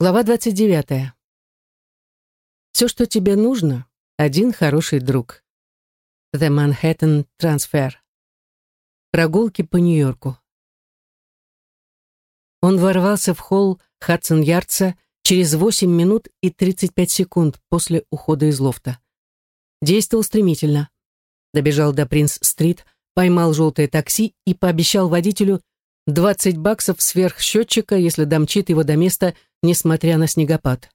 Глава 29. Все, что тебе нужно, один хороший друг. The Manhattan Transfer. Прогулки по Нью-Йорку. Он ворвался в холл Хадсон-Ярдса через 8 минут и 35 секунд после ухода из лофта. Действовал стремительно. Добежал до Принц-стрит, поймал желтое такси и пообещал водителю 20 баксов сверх счетчика, если домчит его до места, несмотря на снегопад.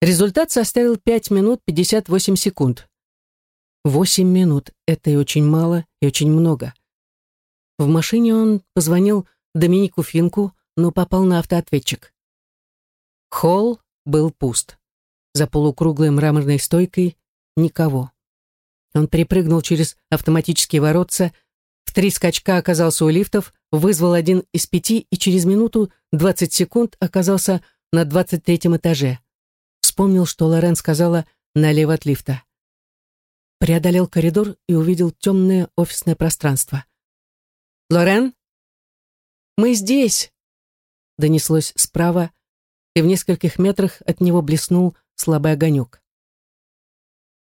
Результат составил 5 минут 58 секунд. 8 минут — это и очень мало, и очень много. В машине он позвонил Доминику Финку, но попал на автоответчик. Холл был пуст. За полукруглой мраморной стойкой никого. Он перепрыгнул через автоматические воротца, в три скачка оказался у лифтов, вызвал один из пяти и через минуту 20 секунд оказался на 23 этаже. Вспомнил, что Лорен сказала налево от лифта. Преодолел коридор и увидел темное офисное пространство. «Лорен?» «Мы здесь!» Донеслось справа, и в нескольких метрах от него блеснул слабый огонек.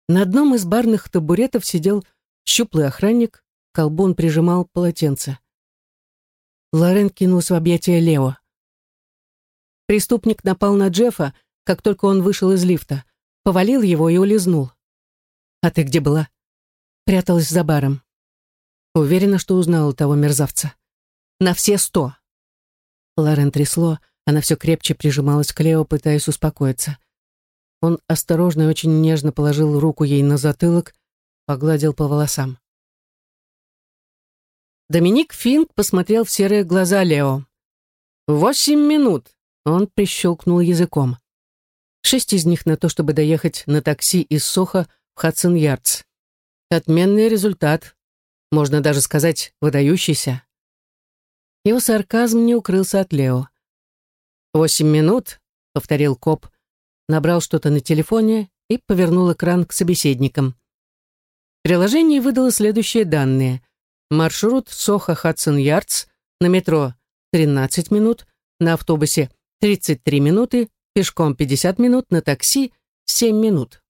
На одном из барных табуретов сидел щуплый охранник, колбун прижимал полотенце. Лорен кинулся в объятия Лео. Преступник напал на Джеффа, как только он вышел из лифта, повалил его и улизнул. «А ты где была?» Пряталась за баром. Уверена, что узнала того мерзавца. «На все сто!» Лорен трясло, она все крепче прижималась к Лео, пытаясь успокоиться. Он осторожно и очень нежно положил руку ей на затылок, погладил по волосам. Доминик Финк посмотрел в серые глаза Лео. «Восемь минут!» — он прищелкнул языком. Шесть из них на то, чтобы доехать на такси из Соха в Хадсон-Ярдс. Отменный результат. Можно даже сказать, выдающийся. Его сарказм не укрылся от Лео. «Восемь минут», — повторил коп, набрал что-то на телефоне и повернул экран к собеседникам. Приложение выдало следующие данные — Маршрут Сохо-Хадсон-Ярдс на метро 13 минут, на автобусе 33 минуты, пешком 50 минут, на такси 7 минут.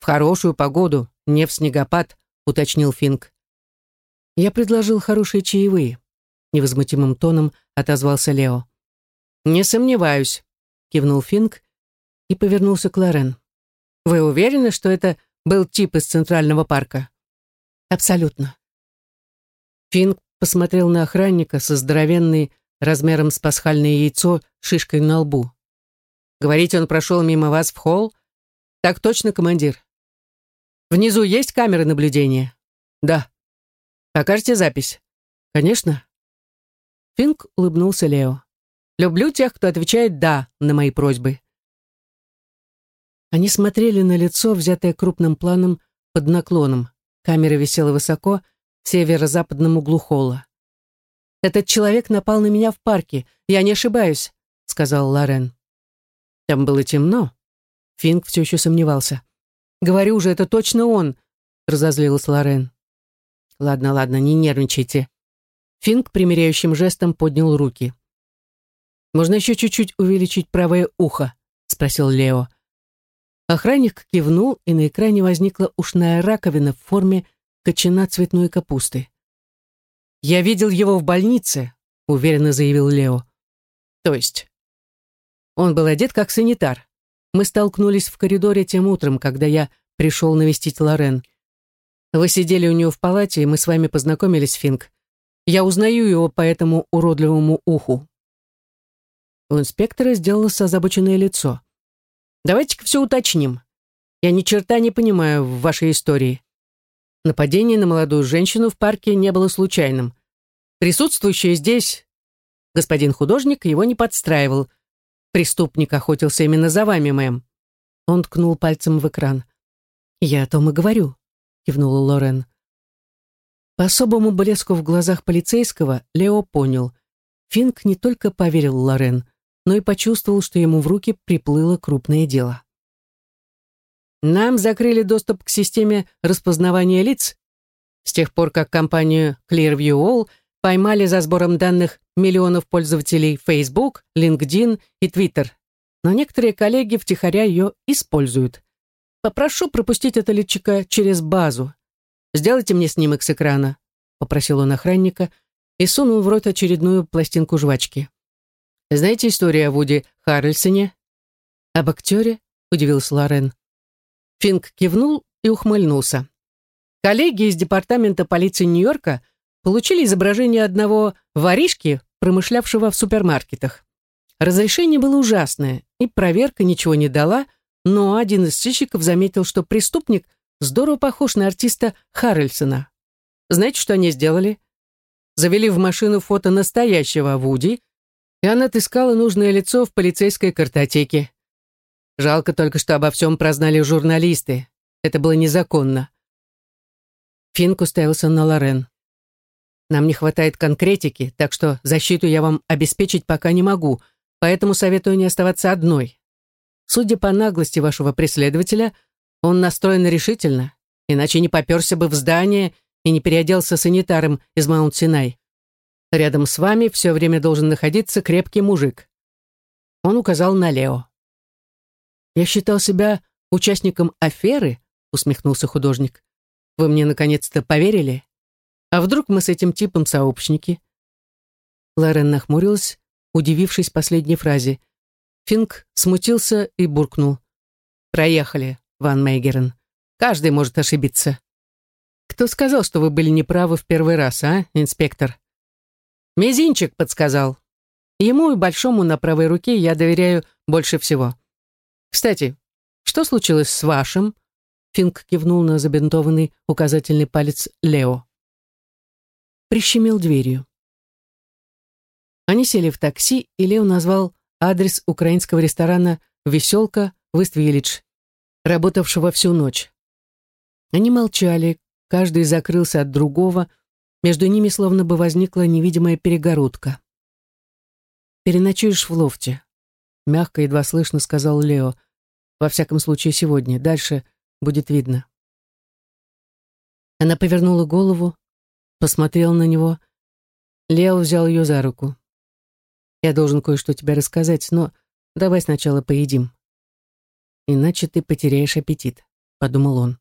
«В хорошую погоду, не в снегопад», — уточнил Финк. «Я предложил хорошие чаевые», — невозмутимым тоном отозвался Лео. «Не сомневаюсь», — кивнул Финк и повернулся к Лорен. «Вы уверены, что это был тип из Центрального парка?» «Абсолютно. Финк посмотрел на охранника со здоровенной, размером с пасхальное яйцо, шишкой на лбу. «Говорите, он прошел мимо вас в холл?» «Так точно, командир». «Внизу есть камеры наблюдения?» «Да». «Покажете запись?» «Конечно». Финк улыбнулся Лео. «Люблю тех, кто отвечает «да» на мои просьбы». Они смотрели на лицо, взятое крупным планом под наклоном. Камера висела высоко, в северо-западном углу холла. «Этот человек напал на меня в парке, я не ошибаюсь», — сказал Лорен. Там было темно. Финк все еще сомневался. «Говорю же, это точно он», — разозлилась Лорен. «Ладно, ладно, не нервничайте». Финк примиряющим жестом поднял руки. «Можно еще чуть-чуть увеличить правое ухо?» — спросил Лео. Охранник кивнул, и на экране возникла ушная раковина в форме кочана цветной капусты. «Я видел его в больнице», — уверенно заявил Лео. «То есть?» Он был одет как санитар. Мы столкнулись в коридоре тем утром, когда я пришел навестить Лорен. Вы сидели у нее в палате, и мы с вами познакомились, Финк. Я узнаю его по этому уродливому уху». У инспектора сделалось озабоченное лицо. «Давайте-ка все уточним. Я ни черта не понимаю в вашей истории. Нападение на молодую женщину в парке не было случайным. Присутствующий здесь господин художник его не подстраивал. Преступник охотился именно за вами, мэм. Он ткнул пальцем в экран. «Я о том и говорю», — кивнула Лорен. По особому блеску в глазах полицейского Лео понял. Финк не только поверил Лорен, но и почувствовал, что ему в руки приплыло крупное дело. Нам закрыли доступ к системе распознавания лиц с тех пор, как компанию Clearview All поймали за сбором данных миллионов пользователей Facebook, LinkedIn и Twitter. Но некоторые коллеги втихаря ее используют. Попрошу пропустить это личико через базу. Сделайте мне снимок с экрана, попросил он охранника и сунул в рот очередную пластинку жвачки. Знаете историю о Вуди Харрельсоне? Об актере? Удивился Лорен. Финк кивнул и ухмыльнулся. Коллеги из департамента полиции Нью-Йорка получили изображение одного воришки, промышлявшего в супермаркетах. Разрешение было ужасное, и проверка ничего не дала, но один из сыщиков заметил, что преступник здорово похож на артиста Харрельсона. Знаете, что они сделали? Завели в машину фото настоящего Вуди, и она отыскала нужное лицо в полицейской картотеке. Жалко только, что обо всем прознали журналисты. Это было незаконно. Финк уставился на Лорен. «Нам не хватает конкретики, так что защиту я вам обеспечить пока не могу, поэтому советую не оставаться одной. Судя по наглости вашего преследователя, он настроен решительно, иначе не поперся бы в здание и не переоделся санитаром из Маунт-Синай. Рядом с вами все время должен находиться крепкий мужик». Он указал на Лео. «Я считал себя участником аферы», — усмехнулся художник. «Вы мне наконец-то поверили? А вдруг мы с этим типом сообщники?» Лорен нахмурилась, удивившись последней фразе. Финк смутился и буркнул. «Проехали, Ван Мейгерен. Каждый может ошибиться». «Кто сказал, что вы были неправы в первый раз, а, инспектор?» «Мизинчик подсказал. Ему и большому на правой руке я доверяю больше всего. Кстати, что случилось с вашим?» Финк кивнул на забинтованный указательный палец Лео. Прищемил дверью. Они сели в такси, и Лео назвал адрес украинского ресторана «Веселка» в Иствиллидж, работавшего всю ночь. Они молчали, каждый закрылся от другого, между ними словно бы возникла невидимая перегородка. «Переночуешь в лофте», — мягко, едва слышно сказал Лео. «Во всяком случае, сегодня. Дальше будет видно». Она повернула голову, посмотрела на него. Лео взял ее за руку. «Я должен кое-что тебе рассказать, но давай сначала поедим». «Иначе ты потеряешь аппетит», — подумал он.